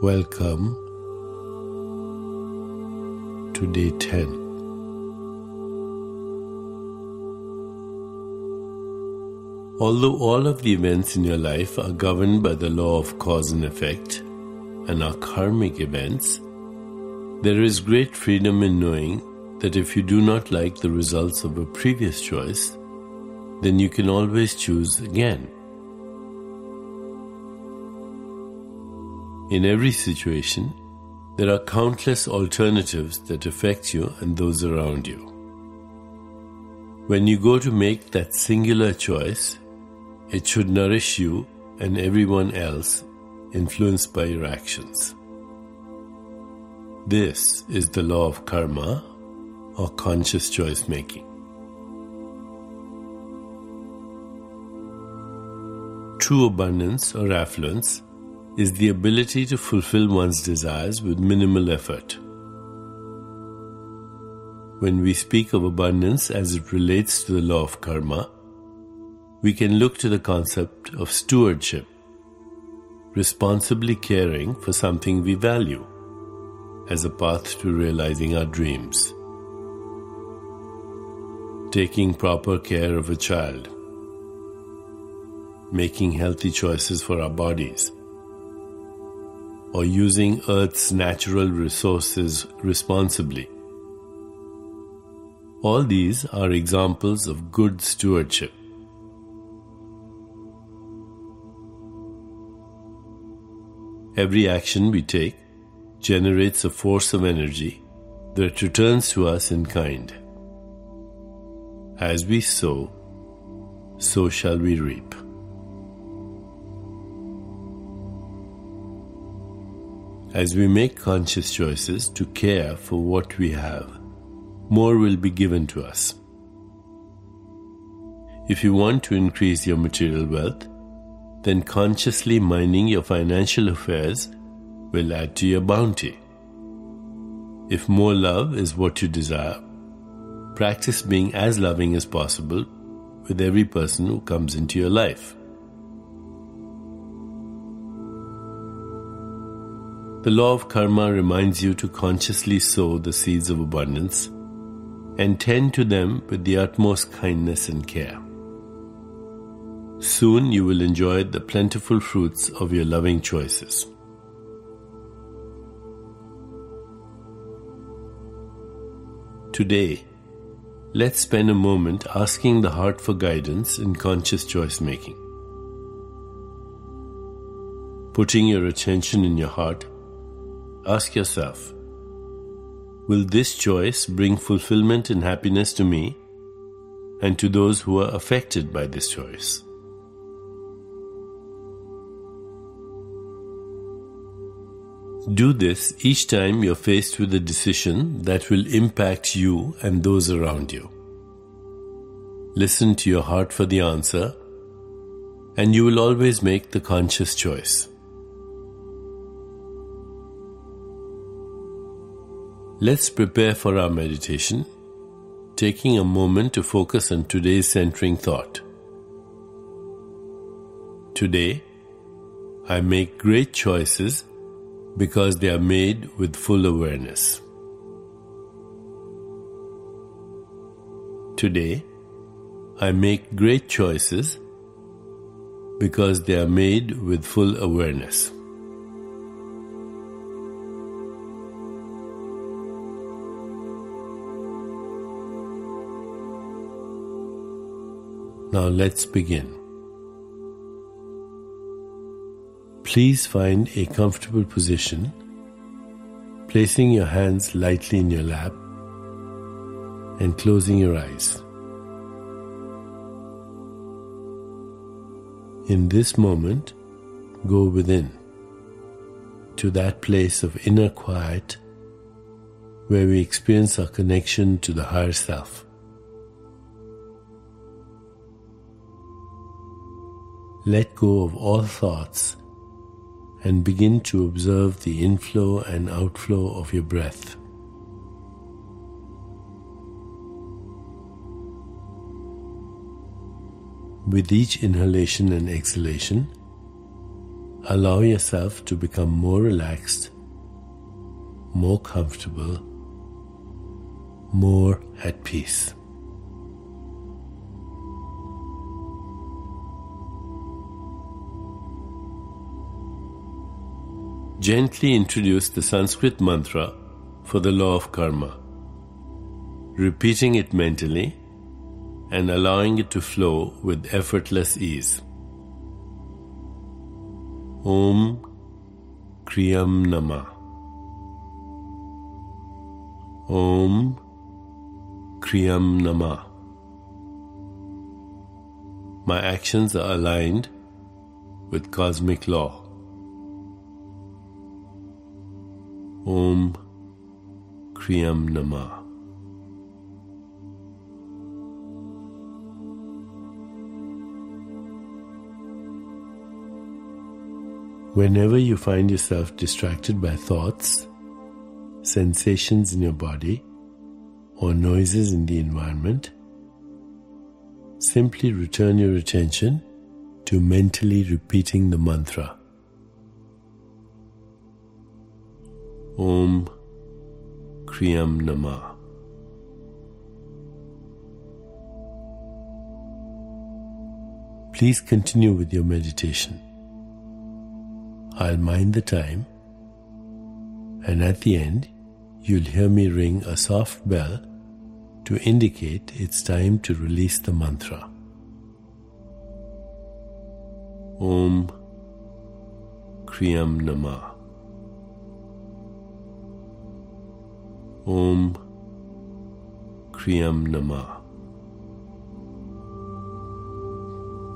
Welcome to day 10. Although all of the events in your life are governed by the law of cause and effect and are karmic events, there is great freedom in knowing that if you do not like the results of a previous choice, then you can always choose again. In every situation, there are countless alternatives that affect you and those around you. When you go to make that singular choice, it should nourish you and everyone else influenced by your actions. This is the law of karma or conscious choice making. True abundance or affluence is the ability to fulfill one's desires with minimal effort. When we speak of abundance as it relates to the law of karma, we can look to the concept of stewardship, responsibly caring for something we value as a path to realizing our dreams. Taking proper care of a child, making healthy choices for our bodies or using Earth's natural resources responsibly. All these are examples of good stewardship. Every action we take generates a force of energy that returns to us in kind. As we sow, so shall we reap. As we make conscious choices to care for what we have, more will be given to us. If you want to increase your material wealth, then consciously minding your financial affairs will add to your bounty. If more love is what you desire, practice being as loving as possible with every person who comes into your life. The law of karma reminds you to consciously sow the seeds of abundance and tend to them with the utmost kindness and care. Soon you will enjoy the plentiful fruits of your loving choices. Today, let's spend a moment asking the heart for guidance in conscious choice making. Putting your attention in your heart Ask yourself Will this choice bring fulfillment and happiness to me and to those who are affected by this choice? Do this each time you're faced with a decision that will impact you and those around you. Listen to your heart for the answer, and you will always make the conscious choice. Let's prepare for our meditation, taking a moment to focus on today's centering thought. Today, I make great choices because they are made with full awareness. Today, I make great choices because they are made with full awareness. Now let's begin. Please find a comfortable position, placing your hands lightly in your lap and closing your eyes. In this moment, go within to that place of inner quiet where we experience our connection to the higher self. Let go of all thoughts and begin to observe the inflow and outflow of your breath. With each inhalation and exhalation, allow yourself to become more relaxed, more comfortable, more at peace. Gently introduce the Sanskrit mantra for the law of karma, repeating it mentally and allowing it to flow with effortless ease. Om Kriyam Nama. Om Kriyam Nama. My actions are aligned with cosmic law. Om Kriyam Nama. Whenever you find yourself distracted by thoughts, sensations in your body, or noises in the environment, simply return your attention to mentally repeating the mantra. Om Kriyam Nama. Please continue with your meditation. I'll mind the time, and at the end, you'll hear me ring a soft bell to indicate it's time to release the mantra. Om Kriyam Nama. Om Kriyam Nama.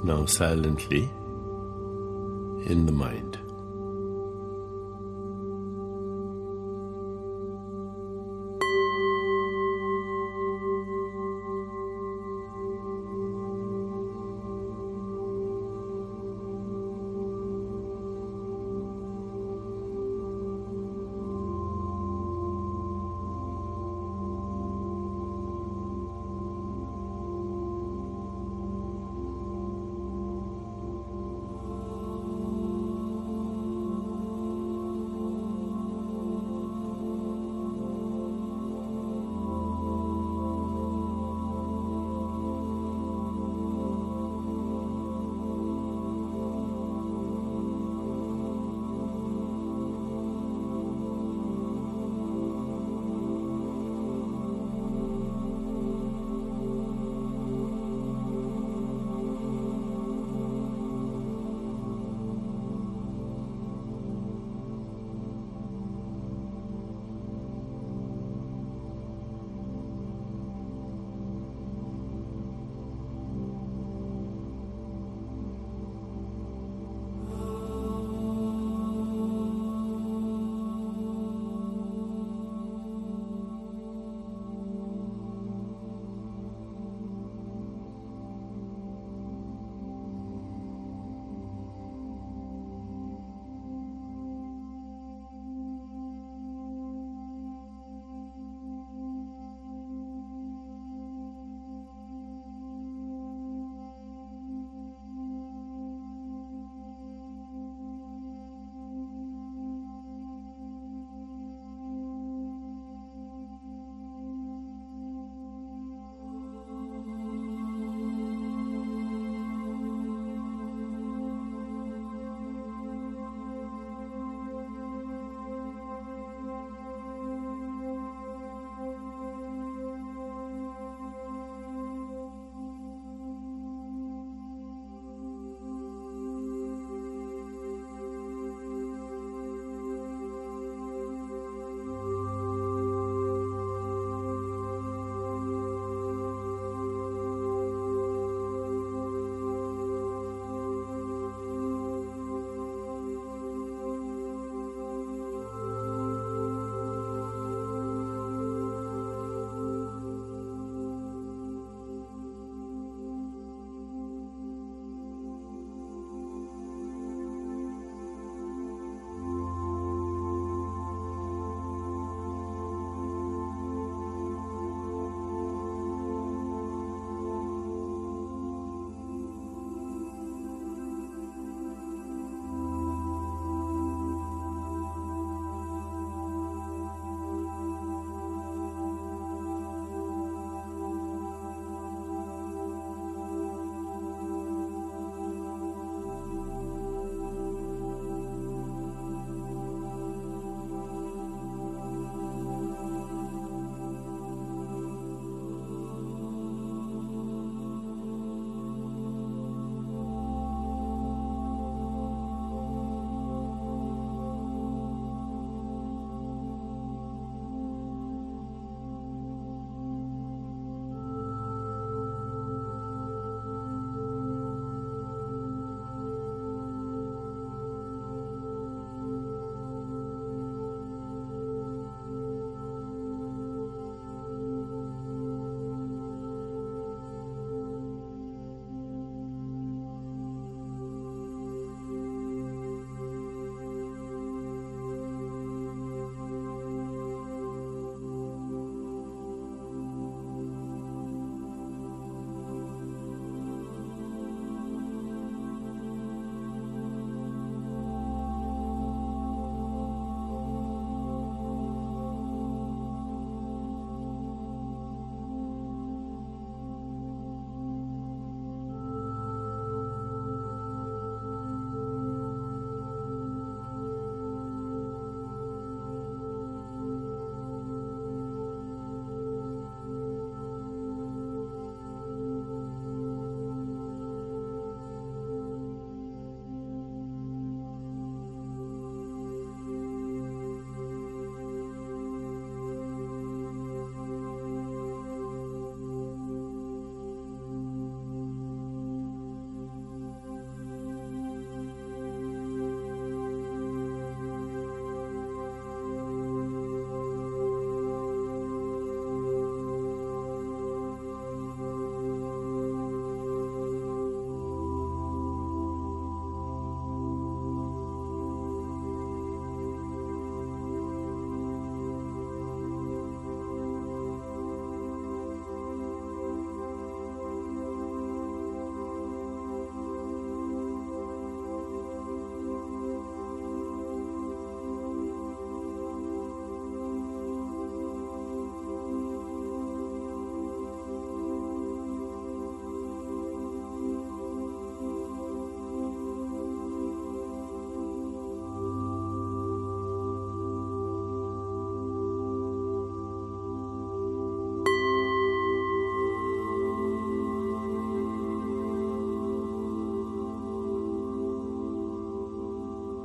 Now silently in the mind.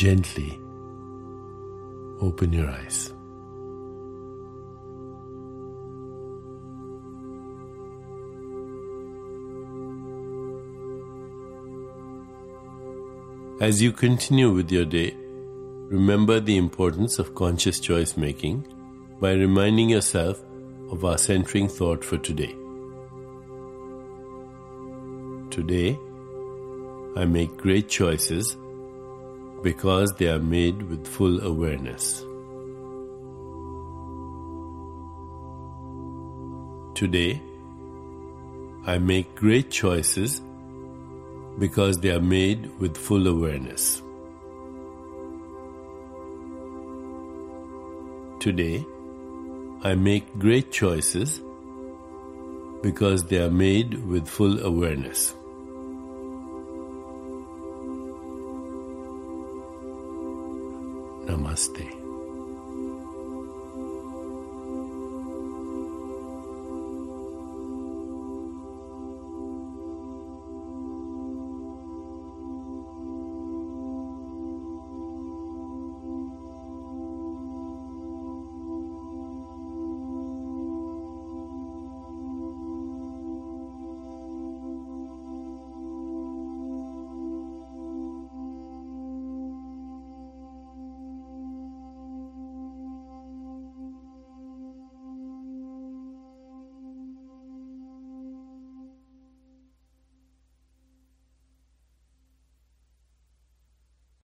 gently open your eyes. As you continue with your day, remember the importance of conscious choice making by reminding yourself of our centering thought for today. Today, I make great choices because they are made with full awareness. Today, I make great choices because they are made with full awareness. Today, I make great choices because they are made with full awareness. Namaste.